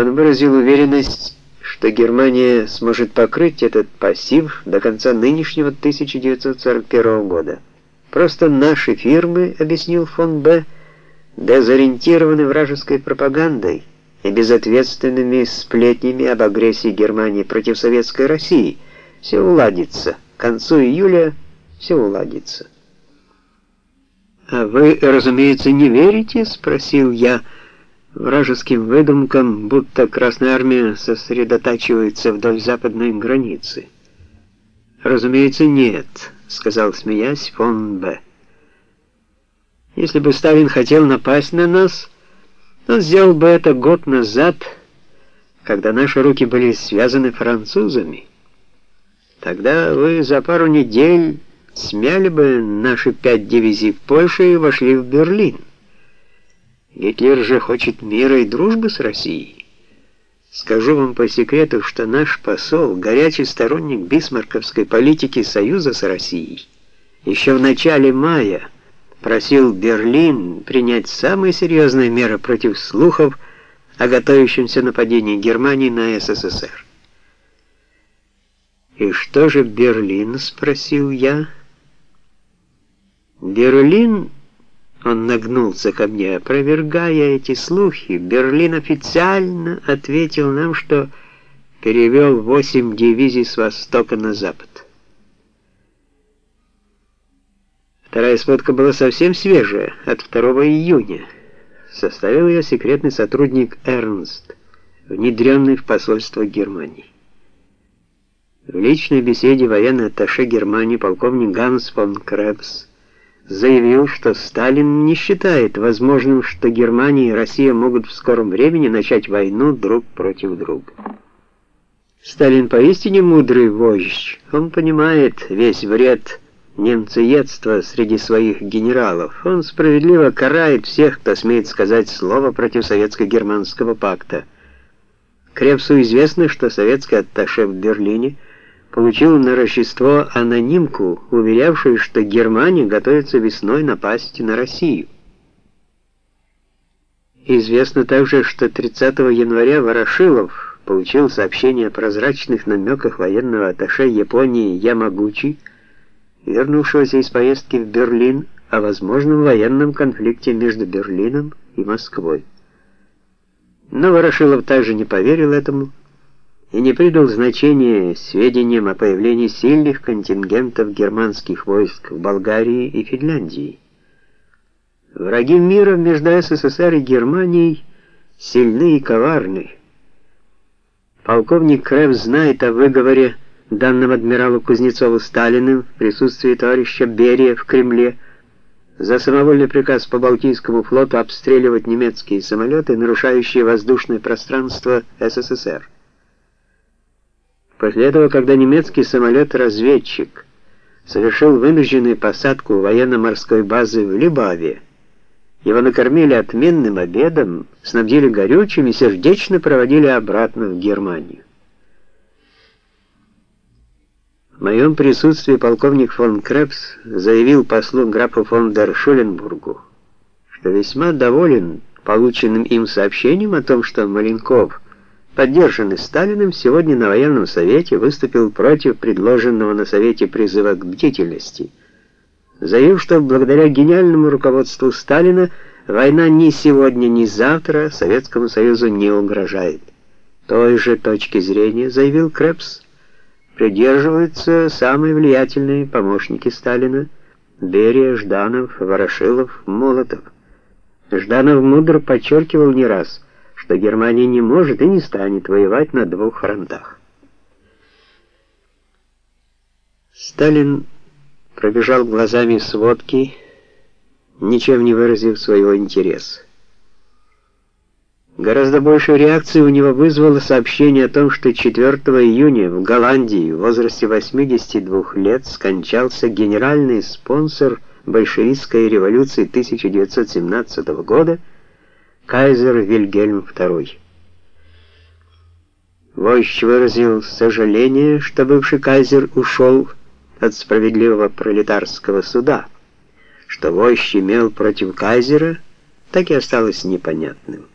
Он выразил уверенность, что Германия сможет покрыть этот пассив до конца нынешнего 1941 года. Просто наши фирмы, объяснил фон Б, дезориентированы вражеской пропагандой и безответственными сплетнями об агрессии Германии против советской России. Все уладится. К концу июля все уладится. «А вы, разумеется, не верите?» — спросил я вражеским выдумкам, будто Красная Армия сосредотачивается вдоль западной границы. «Разумеется, нет», — сказал, смеясь, фон Б. «Если бы Сталин хотел напасть на нас, он сделал бы это год назад, когда наши руки были связаны французами. Тогда вы за пару недель смяли бы наши пять дивизий в Польше и вошли в Берлин». Гитлер же хочет мира и дружбы с Россией. Скажу вам по секрету, что наш посол, горячий сторонник бисмарковской политики союза с Россией, еще в начале мая просил Берлин принять самые серьезные меры против слухов о готовящемся нападении Германии на СССР. «И что же Берлин?» — спросил я. «Берлин...» Он нагнулся ко мне, опровергая эти слухи. Берлин официально ответил нам, что перевел восемь дивизий с востока на запад. Вторая сводка была совсем свежая, от 2 июня. Составил ее секретный сотрудник Эрнст, внедренный в посольство Германии. В личной беседе военный атташе Германии полковник Ганс фон Кребс заявил, что Сталин не считает возможным, что Германия и Россия могут в скором времени начать войну друг против друга. Сталин поистине мудрый вождь. Он понимает весь вред немцеедства среди своих генералов. Он справедливо карает всех, кто смеет сказать слово против советско-германского пакта. Крепсу известно, что советский атташе в Берлине – получил на Рождество анонимку, уверявшую, что Германия готовится весной напасть на Россию. Известно также, что 30 января Ворошилов получил сообщение о прозрачных намеках военного атташе Японии Ямагучи, вернувшегося из поездки в Берлин, о возможном военном конфликте между Берлином и Москвой. Но Ворошилов также не поверил этому, и не придал значения сведениям о появлении сильных контингентов германских войск в Болгарии и Финляндии. Враги мира между СССР и Германией сильны и коварны. Полковник Крев знает о выговоре, данном адмиралу Кузнецову Сталиным в присутствии товарища Берия в Кремле, за самовольный приказ по Балтийскому флоту обстреливать немецкие самолеты, нарушающие воздушное пространство СССР. После этого, когда немецкий самолет-разведчик совершил вынужденную посадку военно-морской базы в Либаве, его накормили отменным обедом, снабдили горючим и сердечно проводили обратно в Германию. В моем присутствии полковник фон Крепс заявил послу графу фон дер Шуленбургу, что весьма доволен полученным им сообщением о том, что Маленков – поддержанный Сталиным, сегодня на военном совете выступил против предложенного на совете призыва к бдительности, заявив, что благодаря гениальному руководству Сталина война ни сегодня, ни завтра Советскому Союзу не угрожает. Той же точки зрения, заявил Крепс, придерживаются самые влиятельные помощники Сталина Берия, Жданов, Ворошилов, Молотов. Жданов мудро подчеркивал не раз – что Германия не может и не станет воевать на двух фронтах. Сталин пробежал глазами сводки, ничем не выразив своего интереса. Гораздо большую реакцию у него вызвало сообщение о том, что 4 июня в Голландии в возрасте 82 лет скончался генеральный спонсор большевистской революции 1917 года кайзер Вильгельм II. Вождь выразил сожаление, что бывший кайзер ушел от справедливого пролетарского суда. Что вождь имел против кайзера, так и осталось непонятным.